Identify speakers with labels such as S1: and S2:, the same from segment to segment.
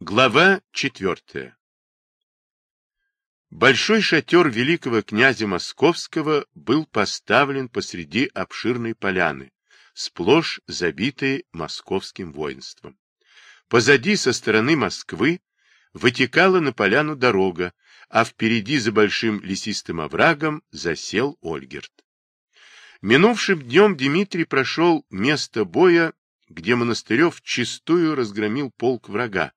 S1: Глава четвертая Большой шатер великого князя Московского был поставлен посреди обширной поляны, сплошь забитой московским воинством. Позади, со стороны Москвы, вытекала на поляну дорога, а впереди за большим лесистым оврагом засел Ольгерт. Минувшим днем Дмитрий прошел место боя, где Монастырев чистую разгромил полк врага,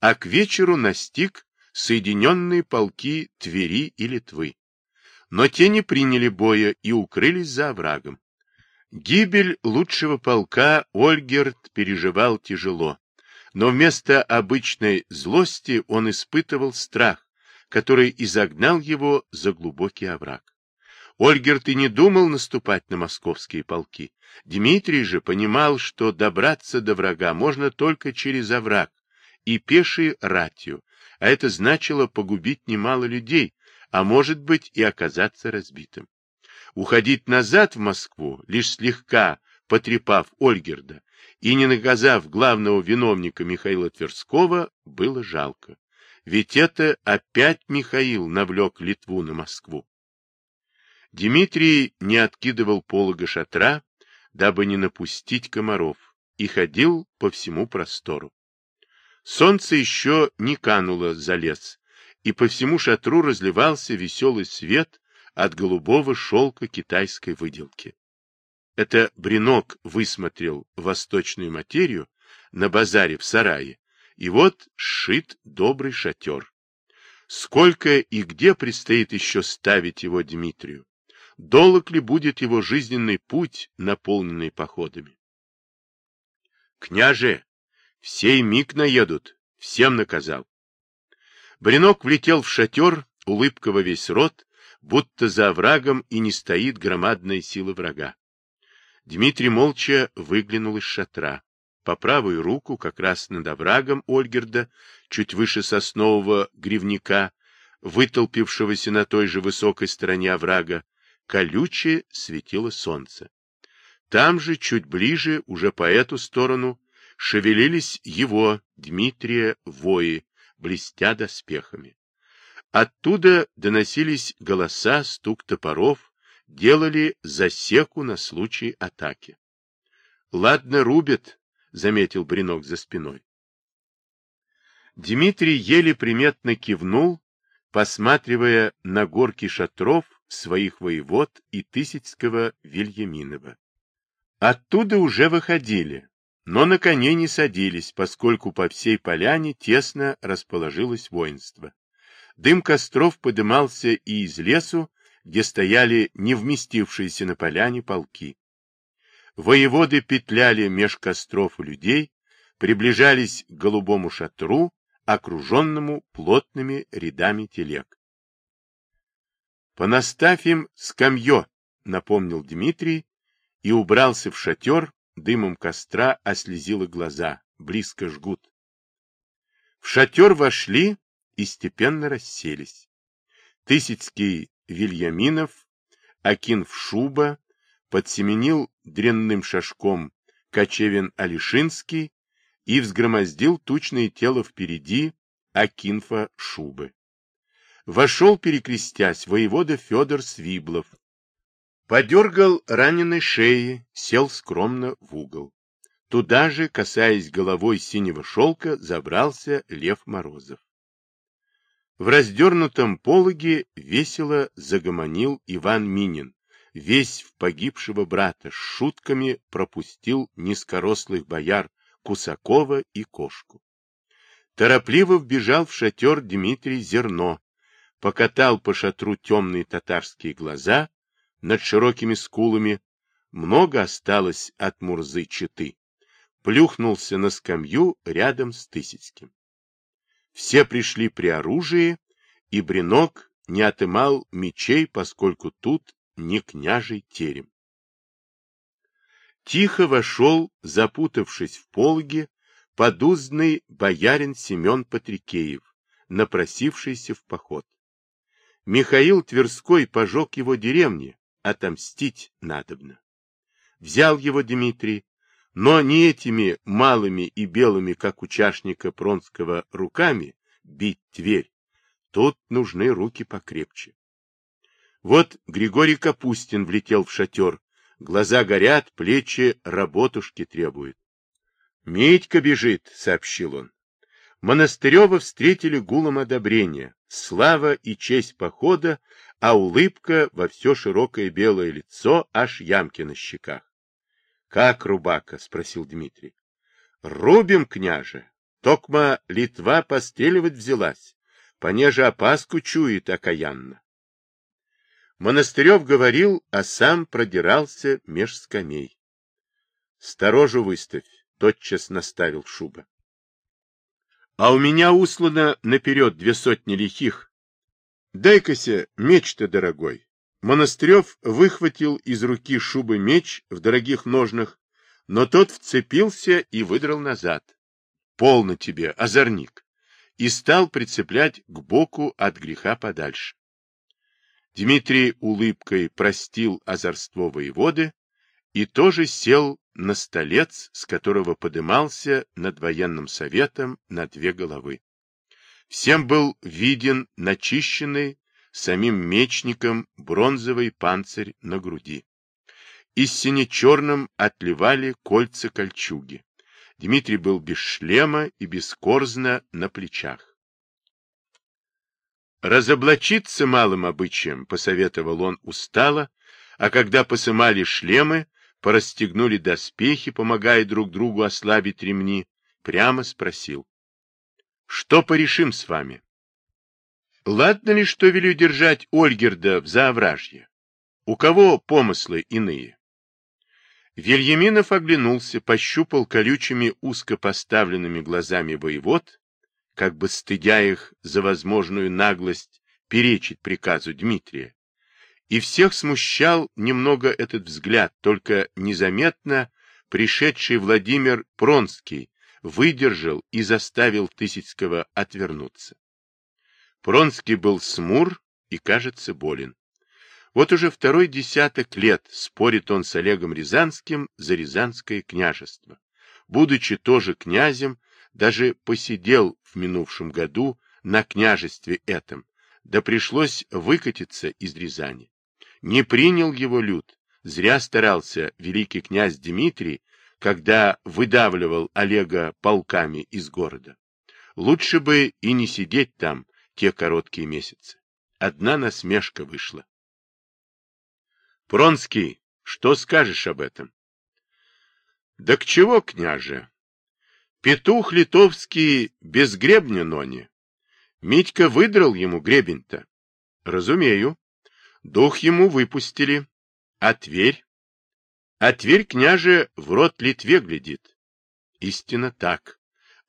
S1: а к вечеру настиг соединенные полки Твери и Литвы. Но те не приняли боя и укрылись за оврагом. Гибель лучшего полка Ольгерт переживал тяжело, но вместо обычной злости он испытывал страх, который изогнал его за глубокий овраг. Ольгерт и не думал наступать на московские полки. Дмитрий же понимал, что добраться до врага можно только через овраг и пешей ратью, а это значило погубить немало людей, а может быть и оказаться разбитым. Уходить назад в Москву, лишь слегка потрепав Ольгерда и не наказав главного виновника Михаила Тверского, было жалко. Ведь это опять Михаил навлек Литву на Москву. Дмитрий не откидывал полога шатра, дабы не напустить комаров, и ходил по всему простору. Солнце еще не кануло за лес, и по всему шатру разливался веселый свет от голубого шелка китайской выделки. Это Бринок высмотрел восточную материю на базаре в сарае, и вот сшит добрый шатер. Сколько и где предстоит еще ставить его Дмитрию? Долг ли будет его жизненный путь, наполненный походами? Княже, все миг наедут, всем наказал. Бринок влетел в шатер, улыбка во весь рот, будто за оврагом и не стоит громадная сила врага. Дмитрий молча выглянул из шатра. По правую руку, как раз над оврагом Ольгерда, чуть выше соснового гривника, вытолпившегося на той же высокой стороне оврага, колюче светило солнце. Там же, чуть ближе, уже по эту сторону, шевелились его, Дмитрия, вои, блестя доспехами. Оттуда доносились голоса, стук топоров, делали засеку на случай атаки. — Ладно, рубят, — заметил Бринок за спиной. Дмитрий еле приметно кивнул, посматривая на горки шатров, своих воевод и Тысяцкого Вильяминова. Оттуда уже выходили, но на коне не садились, поскольку по всей поляне тесно расположилось воинство. Дым костров подымался и из лесу, где стояли не вместившиеся на поляне полки. Воеводы петляли меж костров и людей, приближались к голубому шатру, окруженному плотными рядами телег. Понаставь им скамье, напомнил Дмитрий и убрался в шатер, дымом костра ослезило глаза, близко жгут. В шатер вошли и степенно расселись. Тысяцкий Вильяминов, Акинф Шуба, подсеменил дрянным шажком Кочевин Алишинский и взгромоздил тучное тело впереди Акинфа Шубы вошел, перекрестясь, воевода Федор Свиблов. Подергал раненой шеи, сел скромно в угол. Туда же, касаясь головой синего шелка, забрался Лев Морозов. В раздернутом пологе весело загомонил Иван Минин, весь в погибшего брата, с шутками пропустил низкорослых бояр Кусакова и Кошку. Торопливо вбежал в шатер Дмитрий Зерно, покатал по шатру темные татарские глаза над широкими скулами, много осталось от Мурзы читы, плюхнулся на скамью рядом с Тысяцким. Все пришли при оружии, и Бринок не отымал мечей, поскольку тут не княжий терем. Тихо вошел, запутавшись в полге, подуздный боярин Семен Патрикеев, напросившийся в поход. Михаил Тверской пожег его деревни, отомстить надобно. Взял его Дмитрий, Но не этими малыми и белыми, как у чашника Пронского, руками бить Тверь. Тут нужны руки покрепче. Вот Григорий Капустин влетел в шатер. Глаза горят, плечи работушки требуют. — Митька бежит, — сообщил он. Монастырева встретили гулом одобрения, слава и честь похода, а улыбка во все широкое белое лицо, аж ямки на щеках. — Как, Рубака? — спросил Дмитрий. — Рубим, княже. Токма Литва постреливать взялась, понеже опаску чует окаянно. Монастырев говорил, а сам продирался меж скамей. — Сторожу выставь, — тотчас наставил шуба. А у меня услано наперед две сотни лихих. Дай-кася меч-то, дорогой. Монастырев выхватил из руки шубы меч в дорогих ножнах, но тот вцепился и выдрал назад. Полно тебе, озорник! И стал прицеплять к боку от греха подальше. Дмитрий улыбкой простил озорство воеводы и тоже сел на столец, с которого подымался над военным советом на две головы. Всем был виден начищенный самим мечником бронзовый панцирь на груди. И сине-черным отливали кольца кольчуги. Дмитрий был без шлема и бескорзно на плечах. Разоблачиться малым обычаем, посоветовал он устало, а когда посымали шлемы, порастегнули доспехи, помогая друг другу ослабить ремни, прямо спросил. — Что порешим с вами? — Ладно ли, что велю держать Ольгерда в заовражье? У кого помыслы иные? Вильяминов оглянулся, пощупал колючими узко поставленными глазами воевод, как бы стыдя их за возможную наглость перечить приказу Дмитрия, и всех смущал немного этот взгляд, только незаметно пришедший Владимир Пронский выдержал и заставил Тысяцкого отвернуться. Пронский был смур и, кажется, болен. Вот уже второй десяток лет спорит он с Олегом Рязанским за Рязанское княжество. Будучи тоже князем, даже посидел в минувшем году на княжестве этом, да пришлось выкатиться из Рязани. Не принял его люд. Зря старался великий князь Дмитрий, когда выдавливал Олега полками из города. Лучше бы и не сидеть там те короткие месяцы. Одна насмешка вышла. Пронский, что скажешь об этом? Да к чего, княже? Петух литовский без гребня нони. Митька выдрал ему гребень-то. Разумею. Дух ему выпустили. А Тверь? А Тверь, княже, в рот Литве глядит. Истинно так,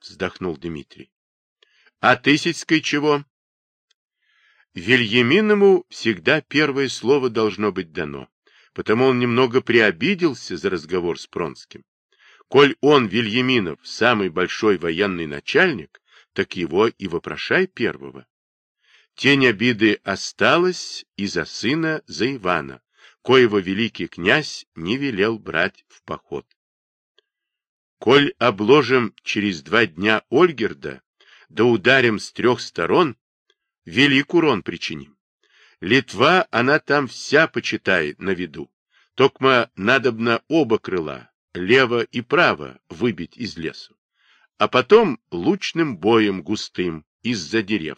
S1: вздохнул Дмитрий. А Тысяцкой чего? Вильяминому всегда первое слово должно быть дано, потому он немного приобиделся за разговор с Пронским. Коль он, Вильяминов, самый большой военный начальник, так его и вопрошай первого. Тень обиды осталась и за сына, за Ивана, коего великий князь не велел брать в поход. Коль обложим через два дня Ольгерда, да ударим с трех сторон, велик урон причиним. Литва, она там вся, почитай, на виду. Токма надобно оба крыла, лево и право, выбить из лесу. А потом лучным боем густым из-за дерев.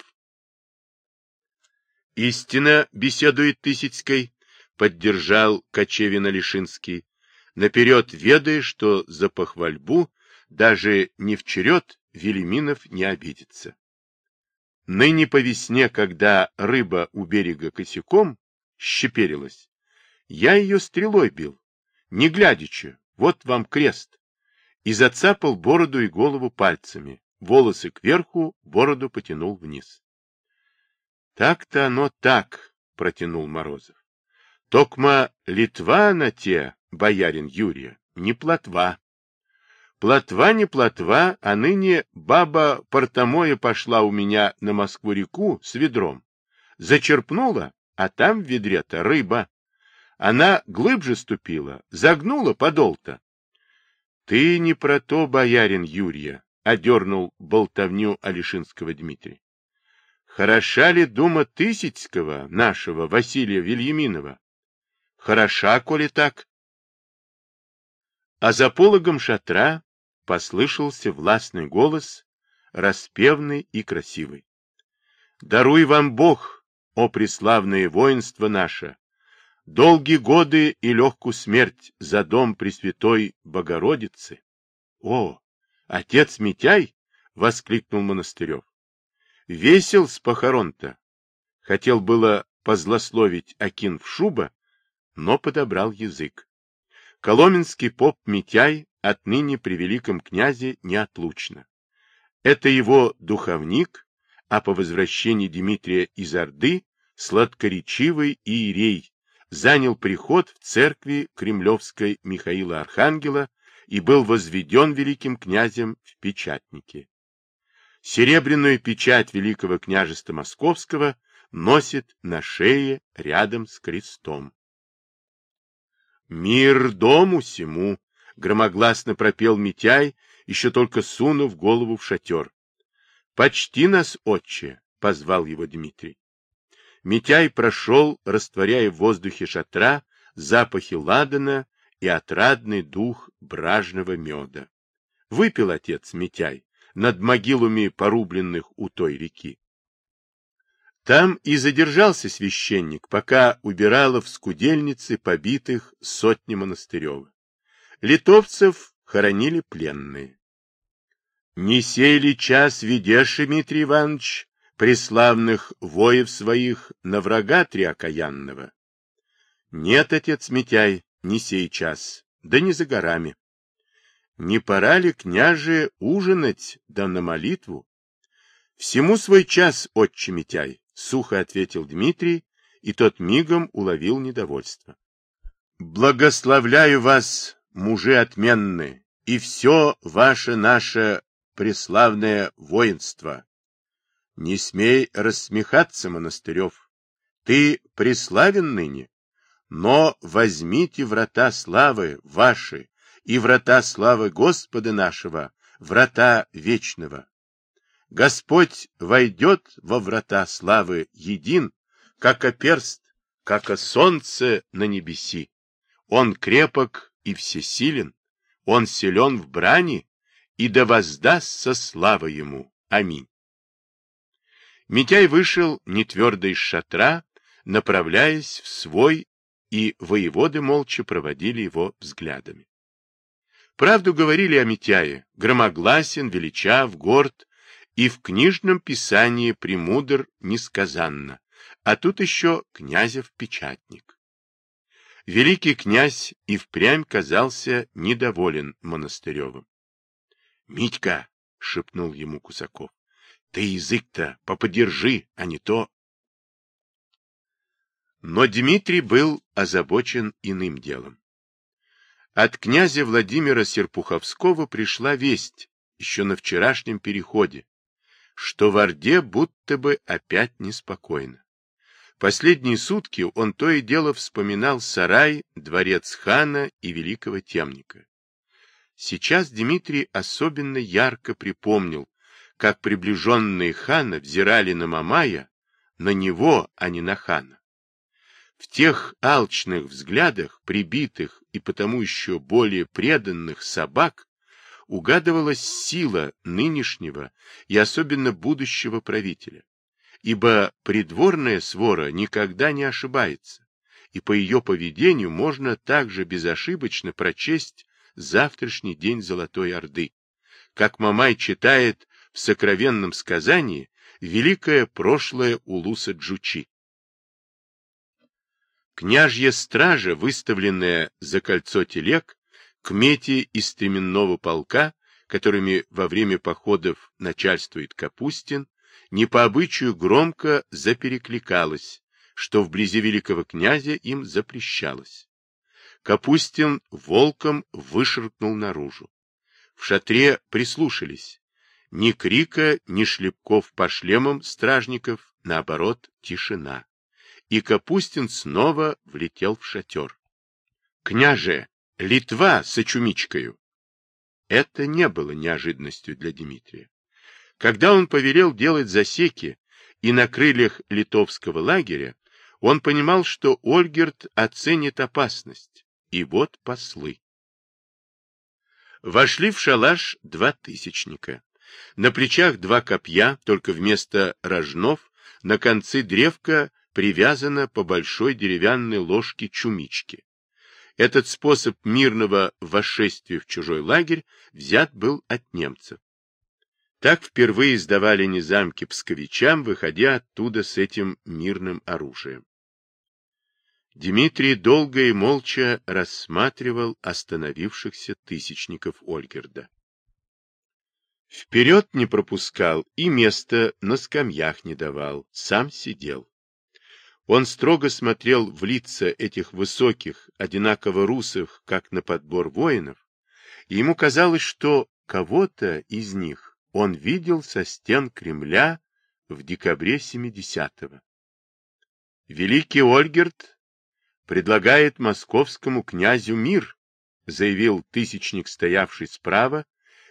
S1: Истина, беседует Тысяцкой, поддержал Кочевина-Лишинский, наперед ведая, что за похвальбу даже не в черед Велиминов не обидится. Ныне по весне, когда рыба у берега косяком щеперилась, я ее стрелой бил, не глядячи, вот вам крест, и зацапал бороду и голову пальцами, волосы кверху, бороду потянул вниз. Так-то оно так, протянул Морозов. Токма Литва на те, боярин Юрия, не плотва. Плотва не плотва, а ныне баба Портомоя пошла у меня на Москву-реку с ведром. Зачерпнула, а там в ведре-то рыба. Она глубже ступила, загнула подол-то. Ты не про то, боярин Юрия, — одернул болтовню Алишинского Дмитрий. Хороша ли дума Тысяцкого, нашего Василия Вильяминова? Хороша, коли так. А за пологом шатра послышался властный голос, распевный и красивый. Даруй вам Бог, о преславное воинство наше, долгие годы и легкую смерть за дом Пресвятой Богородицы. О, отец Митяй! — воскликнул Монастырев. Весел с похорон-то. Хотел было позлословить Акин в шуба, но подобрал язык. Коломенский поп Митяй отныне при великом князе неотлучно. Это его духовник, а по возвращении Дмитрия из Орды сладкоречивый иерей занял приход в церкви Кремлевской Михаила Архангела и был возведен великим князем в печатнике. Серебряную печать Великого княжества Московского носит на шее рядом с крестом. «Мир дому сему!» — громогласно пропел Митяй, еще только сунув голову в шатер. «Почти нас, отче!» — позвал его Дмитрий. Митяй прошел, растворяя в воздухе шатра запахи ладана и отрадный дух бражного меда. Выпил отец Митяй, над могилами порубленных у той реки. Там и задержался священник, пока убирала в скудельнице побитых сотни монастырева. Литовцев хоронили пленные. Не сей ли час ведешь, Дмитрий Иванович, преславных воев своих на врага триокаянного? Нет, отец Митяй, не сей час, да не за горами. Не пора ли, княже, ужинать, да на молитву? Всему свой час, отче Митяй, сухо ответил Дмитрий, и тот мигом уловил недовольство. Благословляю вас, мужи отменные, и все ваше наше преславное воинство. Не смей рассмехаться, Монастырев. Ты преславен ныне, но возьмите врата славы ваши, и врата славы Господа нашего, врата вечного. Господь войдет во врата славы един, как оперст, как о солнце на небеси. Он крепок и всесилен, он силен в брани, и да воздастся слава ему. Аминь. Митяй вышел нетвердо из шатра, направляясь в свой, и воеводы молча проводили его взглядами. Правду говорили о Митяе, громогласен, величав, горд, и в книжном писании премудр несказанно, а тут еще князев печатник. Великий князь и впрямь казался недоволен Монастыревым. — Митька, — шепнул ему Кусаков, — ты язык-то поподержи, а не то... Но Дмитрий был озабочен иным делом. От князя Владимира Серпуховского пришла весть, еще на вчерашнем переходе, что в Орде будто бы опять неспокойно. Последние сутки он то и дело вспоминал сарай, дворец хана и великого темника. Сейчас Дмитрий особенно ярко припомнил, как приближенные хана взирали на Мамая, на него, а не на хана. В тех алчных взглядах, прибитых и потому еще более преданных собак, угадывалась сила нынешнего и особенно будущего правителя. Ибо придворная свора никогда не ошибается, и по ее поведению можно также безошибочно прочесть завтрашний день Золотой Орды, как Мамай читает в сокровенном сказании великое прошлое Улуса Джучи. Княжья стража, выставленная за кольцо телег, к мете из стременного полка, которыми во время походов начальствует Капустин, не по обычаю громко заперекликалась, что вблизи великого князя им запрещалось. Капустин волком вышеркнул наружу. В шатре прислушались. Ни крика, ни шлепков по шлемам стражников, наоборот, тишина и Капустин снова влетел в шатер. — Княже, Литва с очумичкою! Это не было неожиданностью для Дмитрия. Когда он повелел делать засеки и на крыльях литовского лагеря, он понимал, что Ольгерт оценит опасность. И вот послы. Вошли в шалаш два тысячника. На плечах два копья, только вместо рожнов, на концы древка привязано по большой деревянной ложке чумички. Этот способ мирного вошествия в чужой лагерь взят был от немцев. Так впервые сдавали незамки псковичам, выходя оттуда с этим мирным оружием. Дмитрий долго и молча рассматривал остановившихся тысячников Ольгерда. Вперед не пропускал и места на скамьях не давал, сам сидел. Он строго смотрел в лица этих высоких, одинаково русых, как на подбор воинов, и ему казалось, что кого-то из них он видел со стен Кремля в декабре 70-го. Великий Ольгерт предлагает московскому князю мир, заявил тысячник, стоявший справа,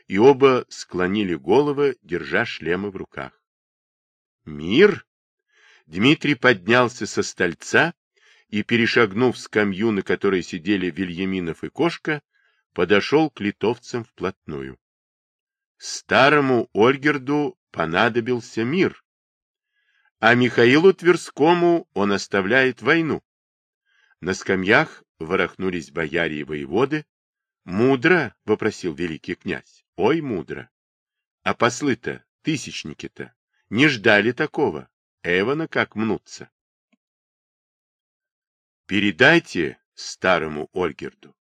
S1: и оба склонили головы, держа шлемы в руках. Мир? Дмитрий поднялся со стольца и, перешагнув скамью, на которой сидели Вильяминов и Кошка, подошел к литовцам вплотную. Старому Ольгерду понадобился мир, а Михаилу Тверскому он оставляет войну. На скамьях ворохнулись бояре и воеводы. «Мудро?» — вопросил великий князь. «Ой, мудро! А послы-то, тысячники-то, не ждали такого. Эвана как мнутся. Передайте старому Ольгерду,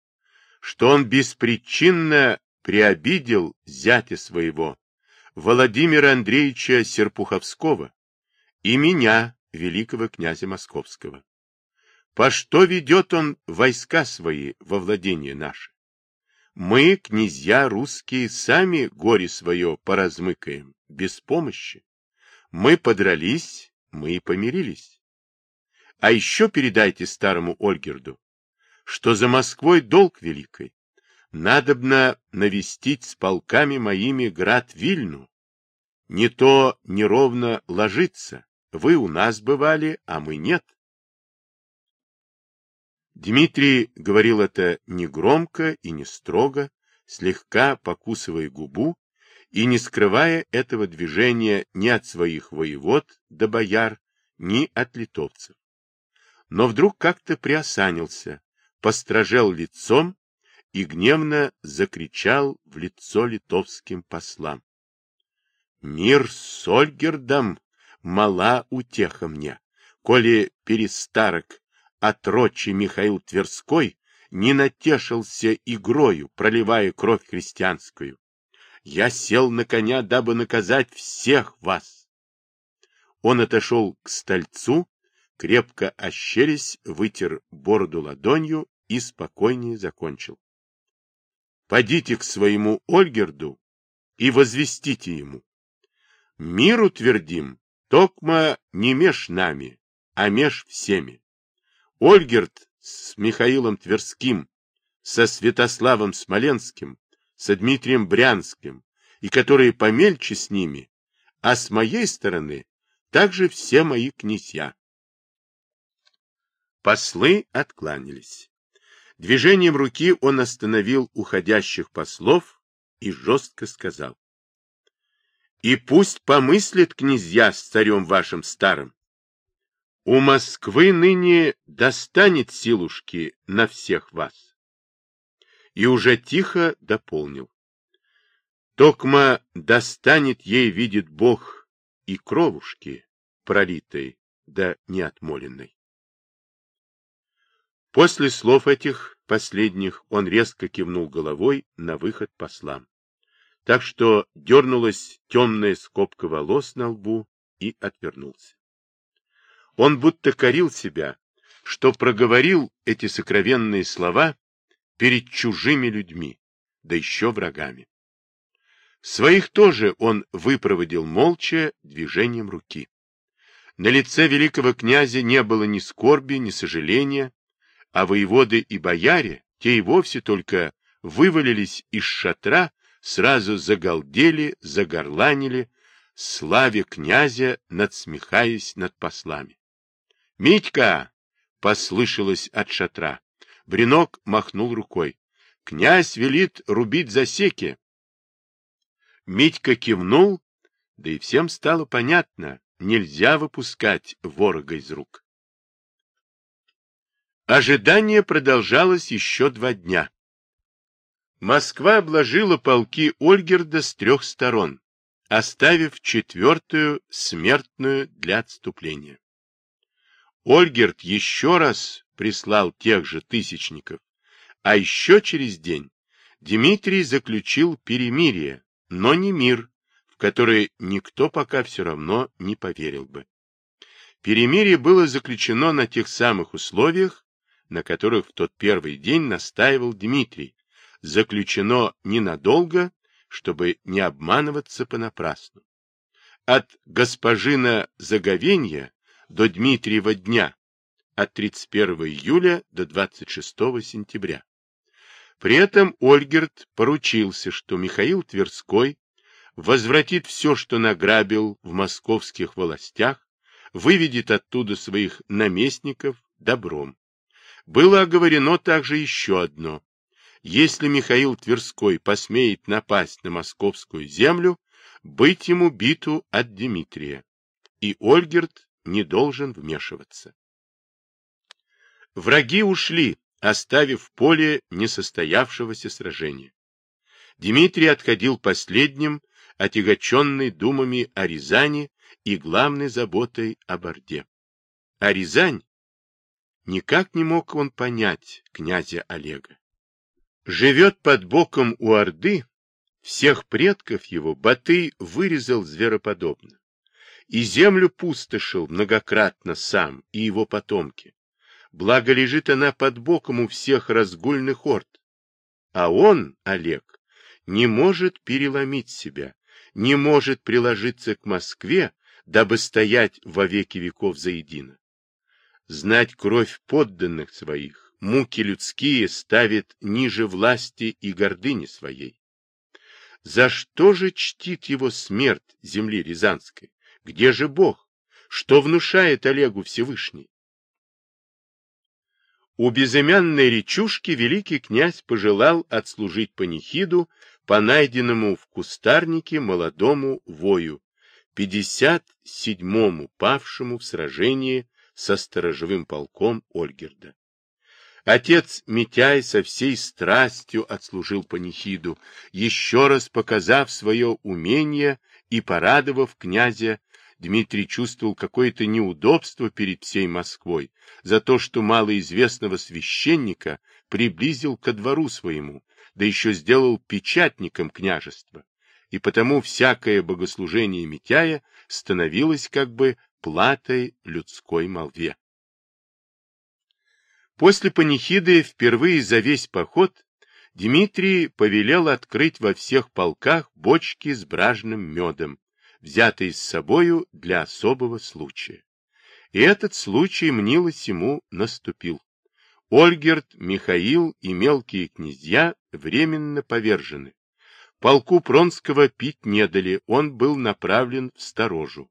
S1: что он беспричинно приобидел зятя своего, Владимира Андреевича Серпуховского, и меня, великого князя Московского. По что ведет он войска свои во владение наше? Мы, князья русские, сами горе свое поразмыкаем, без помощи. Мы подрались, мы и помирились. А еще передайте старому Ольгерду, что за Москвой долг великой. Надобно навестить с полками моими град Вильну. Не то неровно ложится. Вы у нас бывали, а мы нет. Дмитрий говорил это негромко и не строго, слегка покусывая губу и не скрывая этого движения ни от своих воевод до бояр, ни от литовцев. Но вдруг как-то приосанился, постражел лицом и гневно закричал в лицо литовским послам. «Мир с Ольгердом мала утеха мне, коли перестарок отрочи Михаил Тверской не натешился игрою, проливая кровь христианскую. Я сел на коня, дабы наказать всех вас. Он отошел к стольцу, крепко ощерясь, вытер бороду ладонью и спокойнее закончил. Пойдите к своему Ольгерду и возвестите ему. Миру твердим, токма не меж нами, а меж всеми. Ольгерд с Михаилом Тверским, со Святославом Смоленским, со Дмитрием Брянским, и которые помельче с ними, а с моей стороны также все мои князья. Послы откланялись. Движением руки он остановил уходящих послов и жестко сказал. И пусть помыслит князья с царем вашим старым. У Москвы ныне достанет силушки на всех вас и уже тихо дополнил. Токма достанет ей, видит Бог, и кровушки, пролитой да неотмоленной. После слов этих последних он резко кивнул головой на выход послам, так что дернулась темная скобка волос на лбу и отвернулся. Он будто корил себя, что проговорил эти сокровенные слова перед чужими людьми, да еще врагами. Своих тоже он выпроводил молча движением руки. На лице великого князя не было ни скорби, ни сожаления, а воеводы и бояре, те и вовсе только вывалились из шатра, сразу загалдели, загорланили, славе князя, надсмехаясь над послами. — Митька! — послышалось от шатра. Бринок махнул рукой. — Князь велит рубить засеки. Митька кивнул, да и всем стало понятно, нельзя выпускать ворога из рук. Ожидание продолжалось еще два дня. Москва обложила полки Ольгерда с трех сторон, оставив четвертую смертную для отступления. Ольгерд еще раз прислал тех же тысячников, а еще через день Дмитрий заключил перемирие, но не мир, в который никто пока все равно не поверил бы. Перемирие было заключено на тех самых условиях, на которых в тот первый день настаивал Дмитрий, заключено ненадолго, чтобы не обманываться понапрасну. От госпожина Заговенья до Дмитриева дня, от 31 июля до 26 сентября. При этом Ольгерт поручился, что Михаил Тверской возвратит все, что награбил в московских властях, выведет оттуда своих наместников добром. Было оговорено также еще одно. Если Михаил Тверской посмеет напасть на московскую землю, быть ему биту от Дмитрия, и Ольгерт не должен вмешиваться. Враги ушли, оставив поле несостоявшегося сражения. Дмитрий отходил последним, отягоченный думами о Рязани и главной заботой об Орде. А Рязань никак не мог он понять князя Олега. Живет под боком у Орды, всех предков его Батый вырезал звероподобно, и землю пустошил многократно сам и его потомки. Благо лежит она под боком у всех разгульных орд. А он, Олег, не может переломить себя, не может приложиться к Москве, дабы стоять во веки веков заедино. Знать кровь подданных своих, муки людские ставит ниже власти и гордыни своей. За что же чтит его смерть земли Рязанской? Где же Бог? Что внушает Олегу Всевышний? У безымянной речушки великий князь пожелал отслужить панихиду по найденному в кустарнике молодому вою, 57-му павшему в сражении со сторожевым полком Ольгерда. Отец Митяй со всей страстью отслужил панихиду, еще раз показав свое умение и порадовав князя Дмитрий чувствовал какое-то неудобство перед всей Москвой за то, что малоизвестного священника приблизил ко двору своему, да еще сделал печатником княжества, и потому всякое богослужение Митяя становилось как бы платой людской молве. После панихиды впервые за весь поход Дмитрий повелел открыть во всех полках бочки с бражным медом, взятый с собою для особого случая. И этот случай, мнилось ему, наступил. Ольгерт, Михаил и мелкие князья временно повержены. Полку Пронского пить не дали, он был направлен в сторожу.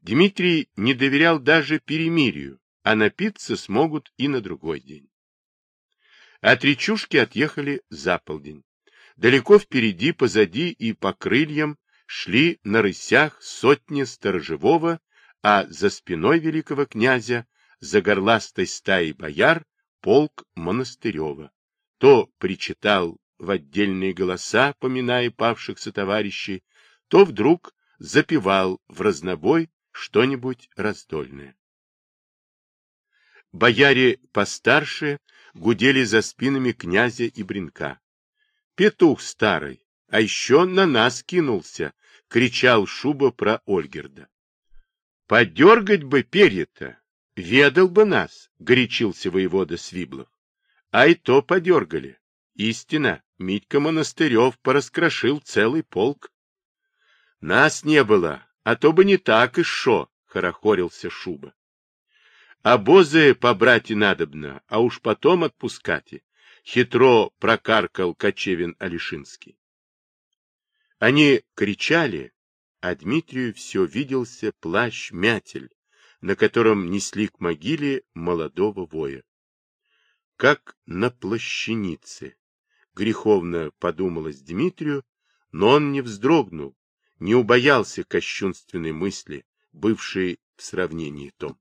S1: Дмитрий не доверял даже перемирию, а напиться смогут и на другой день. От речушки отъехали за полдень. Далеко впереди, позади и по крыльям шли на рысях сотни сторожевого, а за спиной великого князя, за горластой стаей бояр, полк Монастырева. То причитал в отдельные голоса, поминая павшихся товарищей, то вдруг запевал в разнобой что-нибудь раздольное. Бояре постарше гудели за спинами князя и бренка. Петух старый, а еще на нас кинулся, кричал Шуба про Ольгерда. Подергать бы перья-то, ведал бы нас, горячился воевода Свиблов. А и то подергали. Истина, Митька Монастырев пораскрошил целый полк. Нас не было, а то бы не так и шо, хорохорился Шуба. Обозы побрать и надобно, а уж потом отпускать. Хитро прокаркал Кочевин Алишинский. Они кричали, а Дмитрию все виделся плащ-мятель, на котором несли к могиле молодого воя. Как на плащанице, греховно подумалось Дмитрию, но он не вздрогнул, не убоялся кощунственной мысли, бывшей в сравнении том.